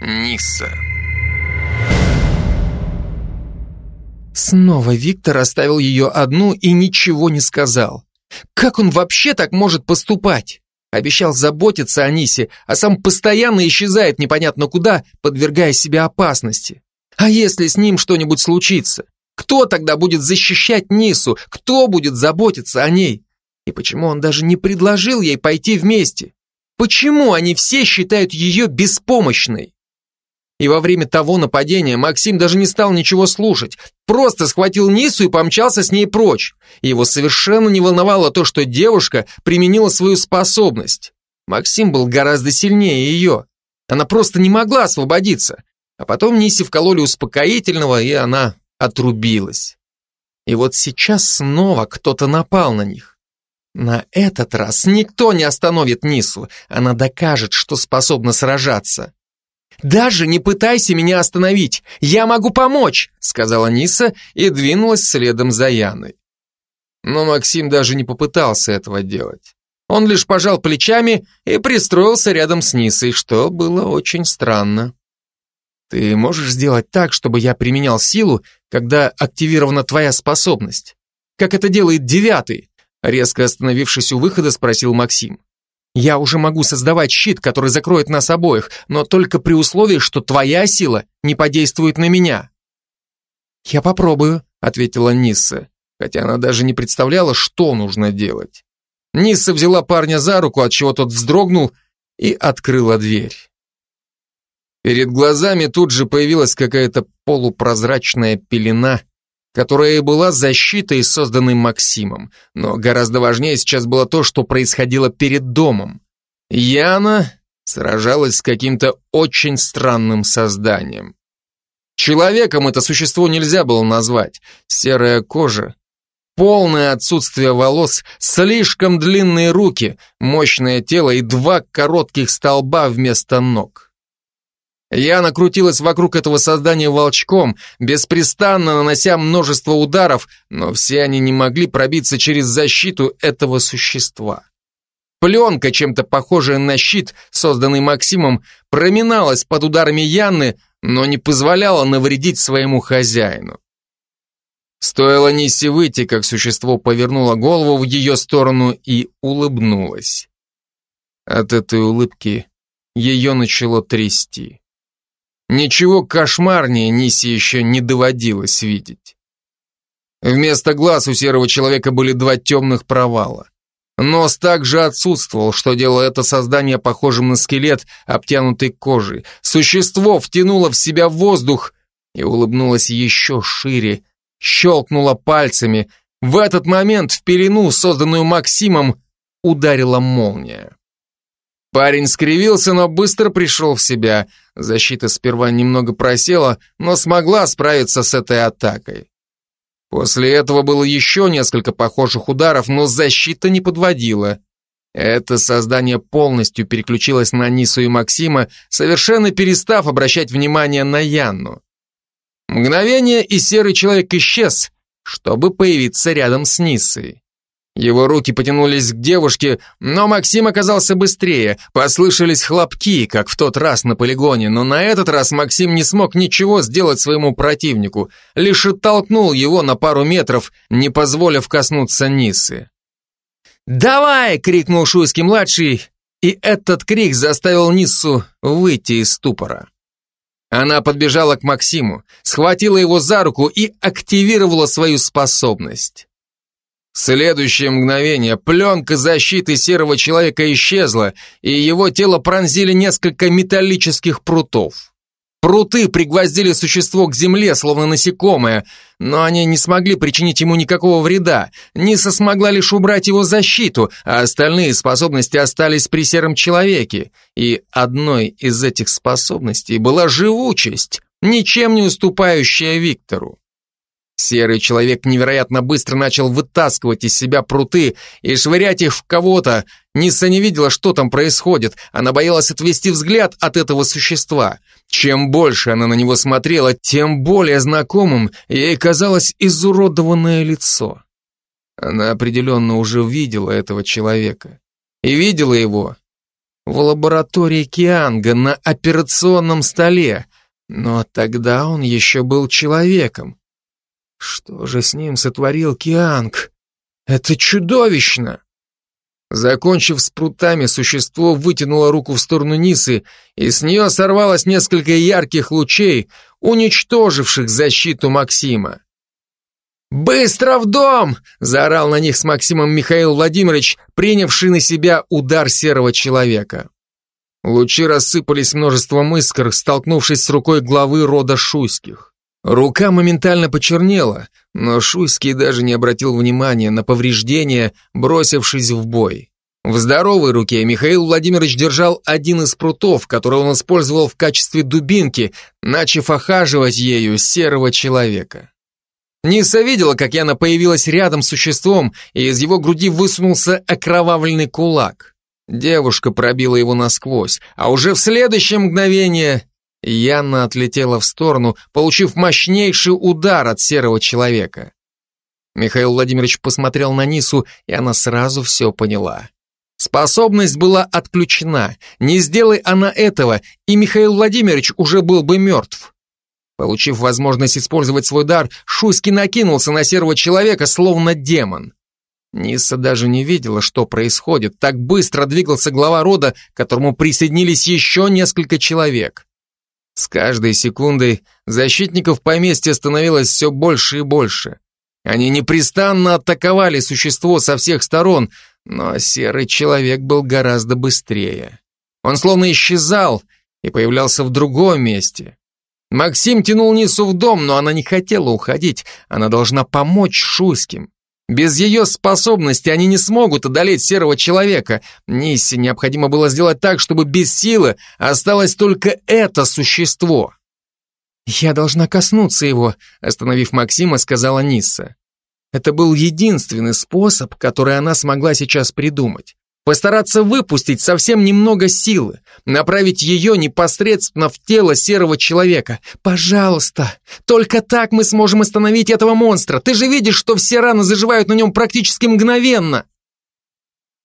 Нисса. Снова Виктор оставил ее одну и ничего не сказал. Как он вообще так может поступать? Обещал заботиться о Нисе, а сам постоянно исчезает непонятно куда, подвергая себя опасности. А если с ним что-нибудь случится? Кто тогда будет защищать Нису? Кто будет заботиться о ней? И почему он даже не предложил ей пойти вместе? Почему они все считают ее беспомощной? И во время того нападения Максим даже не стал ничего слушать, просто схватил Нису и помчался с ней прочь. Его совершенно не волновало то, что девушка применила свою способность. Максим был гораздо сильнее ее. Она просто не могла освободиться. А потом Нисе вкололи успокоительного, и она отрубилась. И вот сейчас снова кто-то напал на них. На этот раз никто не остановит Нису. Она докажет, что способна сражаться. «Даже не пытайся меня остановить, я могу помочь», сказала Ниса и двинулась следом за Яной. Но Максим даже не попытался этого делать. Он лишь пожал плечами и пристроился рядом с Нисой, что было очень странно. «Ты можешь сделать так, чтобы я применял силу, когда активирована твоя способность? Как это делает девятый?» Резко остановившись у выхода, спросил Максим. Я уже могу создавать щит, который закроет нас обоих, но только при условии, что твоя сила не подействует на меня. Я попробую, ответила Нисса, хотя она даже не представляла, что нужно делать. Нисса взяла парня за руку, от чего тот вздрогнул и открыла дверь. Перед глазами тут же появилась какая-то полупрозрачная пелена, которая и была защитой, созданной Максимом. Но гораздо важнее сейчас было то, что происходило перед домом. Яна сражалась с каким-то очень странным созданием. Человеком это существо нельзя было назвать. Серая кожа, полное отсутствие волос, слишком длинные руки, мощное тело и два коротких столба вместо ног. Я накрутилась вокруг этого создания волчком, беспрестанно нанося множество ударов, но все они не могли пробиться через защиту этого существа. Пленка, чем-то похожая на щит, созданный Максимом, проминалась под ударами Янны, но не позволяла навредить своему хозяину. Стоило Нисе выйти, как существо повернуло голову в ее сторону и улыбнулось. От этой улыбки ее начало трясти. Ничего кошмарнее Нисе еще не доводилось видеть. Вместо глаз у серого человека были два темных провала. Нос также отсутствовал, что делало это создание похожим на скелет, обтянутый кожей. Существо втянуло в себя воздух и улыбнулось еще шире, щелкнуло пальцами. В этот момент в пелену, созданную Максимом, ударила молния. Парень скривился, но быстро пришел в себя. Защита сперва немного просела, но смогла справиться с этой атакой. После этого было еще несколько похожих ударов, но защита не подводила. Это создание полностью переключилось на Нису и Максима, совершенно перестав обращать внимание на Янну. Мгновение, и серый человек исчез, чтобы появиться рядом с Нисой. Его руки потянулись к девушке, но Максим оказался быстрее. Послышались хлопки, как в тот раз на полигоне, но на этот раз Максим не смог ничего сделать своему противнику, лишь оттолкнул его на пару метров, не позволив коснуться Нисы. «Давай!» — крикнул Шуйский-младший, и этот крик заставил Ниссу выйти из ступора. Она подбежала к Максиму, схватила его за руку и активировала свою способность. Следующее мгновение пленка защиты серого человека исчезла, и его тело пронзили несколько металлических прутов. Пруты пригвоздили существо к земле, словно насекомое, но они не смогли причинить ему никакого вреда. Ниса смогла лишь убрать его защиту, а остальные способности остались при сером человеке. И одной из этих способностей была живучесть, ничем не уступающая Виктору. Серый человек невероятно быстро начал вытаскивать из себя пруты и швырять их в кого-то. Ниса не видела, что там происходит. Она боялась отвести взгляд от этого существа. Чем больше она на него смотрела, тем более знакомым ей казалось изуродованное лицо. Она определенно уже видела этого человека. И видела его в лаборатории Кианга на операционном столе, но тогда он еще был человеком. Что же с ним сотворил Кианг? Это чудовищно! Закончив с прутами, существо вытянуло руку в сторону Нисы, и с нее сорвалось несколько ярких лучей, уничтоживших защиту Максима. «Быстро в дом!» – заорал на них с Максимом Михаил Владимирович, принявший на себя удар серого человека. Лучи рассыпались множеством искр, столкнувшись с рукой главы рода Шуйских. Рука моментально почернела, но Шуйский даже не обратил внимания на повреждения, бросившись в бой. В здоровой руке Михаил Владимирович держал один из прутов, который он использовал в качестве дубинки, начав охаживать ею серого человека. Ниса видела, как Яна появилась рядом с существом, и из его груди высунулся окровавленный кулак. Девушка пробила его насквозь, а уже в следующее мгновение Яна отлетела в сторону, получив мощнейший удар от серого человека. Михаил Владимирович посмотрел на Нису, и она сразу все поняла. Способность была отключена. Не сделай она этого, и Михаил Владимирович уже был бы мертв. Получив возможность использовать свой дар, Шуйский накинулся на серого человека, словно демон. Ниса даже не видела, что происходит. Так быстро двигался глава рода, к которому присоединились еще несколько человек. С каждой секундой защитников поместья становилось все больше и больше. Они непрестанно атаковали существо со всех сторон, но серый человек был гораздо быстрее. Он словно исчезал и появлялся в другом месте. Максим тянул Нису в дом, но она не хотела уходить. Она должна помочь Шуйским. Без ее способности они не смогут одолеть серого человека. Ниссе необходимо было сделать так, чтобы без силы осталось только это существо. «Я должна коснуться его», — остановив Максима, сказала Нисса. Это был единственный способ, который она смогла сейчас придумать. Постараться выпустить совсем немного силы, направить ее непосредственно в тело серого человека. Пожалуйста, только так мы сможем остановить этого монстра. Ты же видишь, что все раны заживают на нем практически мгновенно.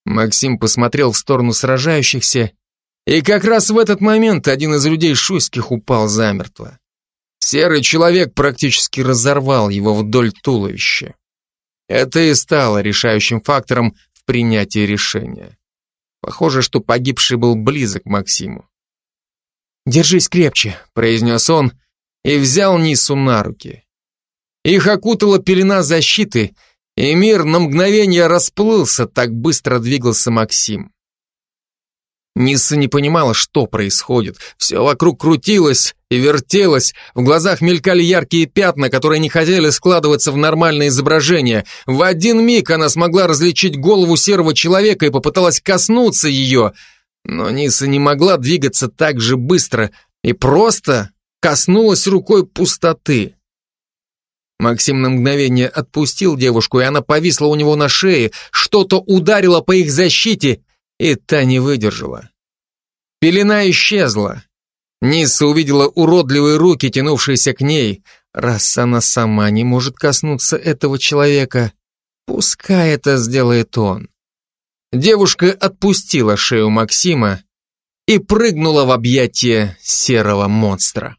Максим посмотрел в сторону сражающихся, и как раз в этот момент один из людей шуйских упал замертво. Серый человек практически разорвал его вдоль туловища. Это и стало решающим фактором принятии решения. Похоже, что погибший был близок к Максиму. «Держись крепче», — произнес он и взял Нису на руки. Их окутала пелена защиты, и мир на мгновение расплылся, так быстро двигался Максим. Ниса не понимала, что происходит. Все вокруг крутилось и вертелось, в глазах мелькали яркие пятна, которые не хотели складываться в нормальное изображение. В один миг она смогла различить голову серого человека и попыталась коснуться ее, но Ниса не могла двигаться так же быстро и просто коснулась рукой пустоты. Максим на мгновение отпустил девушку, и она повисла у него на шее, что-то ударило по их защите, и та не выдержала. Пелена исчезла. Ниса увидела уродливые руки, тянувшиеся к ней. Раз она сама не может коснуться этого человека, пускай это сделает он. Девушка отпустила шею Максима и прыгнула в объятия серого монстра.